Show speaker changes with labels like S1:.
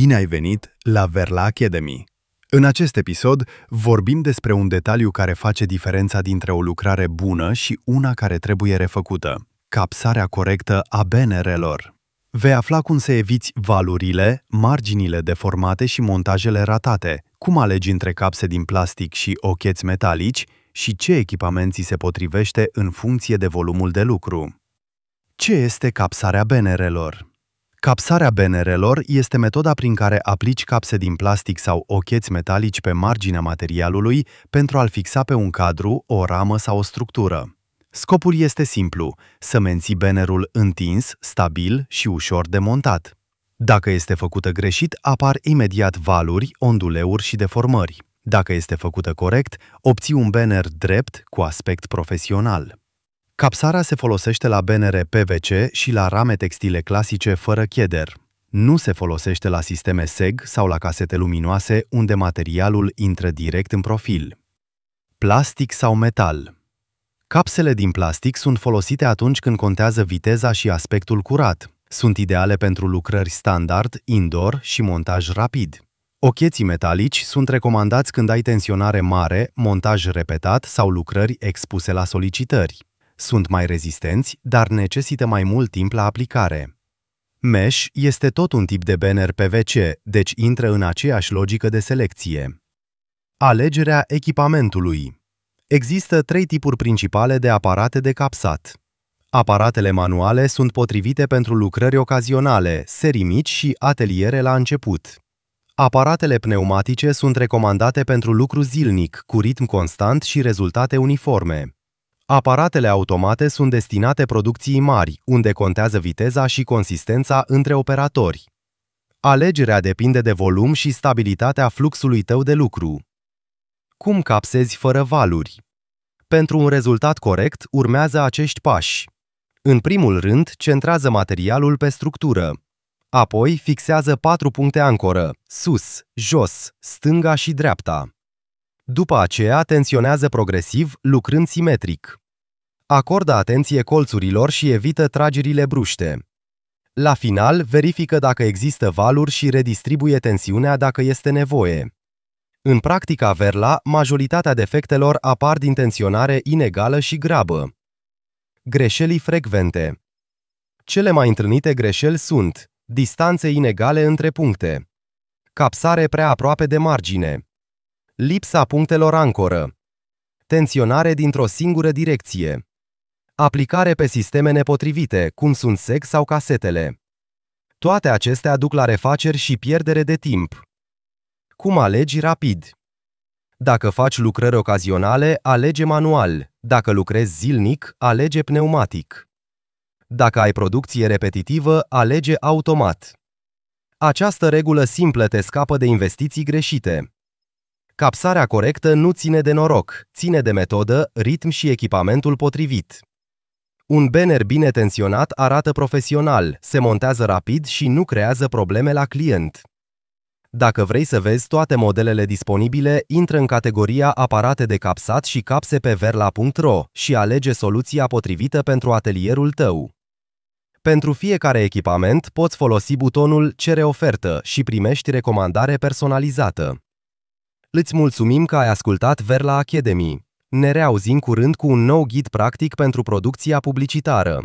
S1: Bine ai venit la Verla Academy! În acest episod vorbim despre un detaliu care face diferența dintre o lucrare bună și una care trebuie refăcută, capsarea corectă a BNR-lor. Vei afla cum să eviți valurile, marginile deformate și montajele ratate, cum alegi între capse din plastic și ocheți metalici și ce echipament ți se potrivește în funcție de volumul de lucru. Ce este capsarea BNR-lor? Capsarea BNR-lor este metoda prin care aplici capse din plastic sau ocheți metalici pe marginea materialului pentru a-l fixa pe un cadru, o ramă sau o structură. Scopul este simplu, să menții bannerul întins, stabil și ușor de montat. Dacă este făcută greșit, apar imediat valuri, onduleuri și deformări. Dacă este făcută corect, obții un banner drept cu aspect profesional. Capsarea se folosește la benere PVC și la rame textile clasice fără cheder. Nu se folosește la sisteme SEG sau la casete luminoase unde materialul intră direct în profil. Plastic sau metal Capsele din plastic sunt folosite atunci când contează viteza și aspectul curat. Sunt ideale pentru lucrări standard, indoor și montaj rapid. Ocheții metalici sunt recomandați când ai tensionare mare, montaj repetat sau lucrări expuse la solicitări. Sunt mai rezistenți, dar necesită mai mult timp la aplicare. Mesh este tot un tip de banner PVC, deci intră în aceeași logică de selecție. Alegerea echipamentului Există trei tipuri principale de aparate de capsat. Aparatele manuale sunt potrivite pentru lucrări ocazionale, serii mici și ateliere la început. Aparatele pneumatice sunt recomandate pentru lucru zilnic, cu ritm constant și rezultate uniforme. Aparatele automate sunt destinate producției mari, unde contează viteza și consistența între operatori. Alegerea depinde de volum și stabilitatea fluxului tău de lucru. Cum capsezi fără valuri? Pentru un rezultat corect, urmează acești pași. În primul rând, centrează materialul pe structură. Apoi, fixează patru puncte ancoră, sus, jos, stânga și dreapta. După aceea, tensionează progresiv, lucrând simetric. Acordă atenție colțurilor și evită tragerile bruște. La final, verifică dacă există valuri și redistribuie tensiunea dacă este nevoie. În practica Verla, majoritatea defectelor apar din tensionare inegală și grabă. Greșelii frecvente Cele mai întâlnite greșeli sunt distanțe inegale între puncte, capsare prea aproape de margine, lipsa punctelor ancoră, tensionare dintr-o singură direcție, aplicare pe sisteme nepotrivite, cum sunt SEG sau casetele. Toate acestea duc la refaceri și pierdere de timp. Cum alegi rapid? Dacă faci lucrări ocazionale, alege manual. Dacă lucrezi zilnic, alege pneumatic. Dacă ai producție repetitivă, alege automat. Această regulă simplă te scapă de investiții greșite. Capsarea corectă nu ține de noroc, ține de metodă, ritm și echipamentul potrivit. Un banner bine tensionat arată profesional, se montează rapid și nu creează probleme la client. Dacă vrei să vezi toate modelele disponibile, intră în categoria Aparate de capsat și capse pe verla.ro și alege soluția potrivită pentru atelierul tău. Pentru fiecare echipament poți folosi butonul Cere ofertă și primești recomandare personalizată. Îți mulțumim că ai ascultat Verla Academy. Ne reauzim curând cu un nou ghid practic pentru producția publicitară.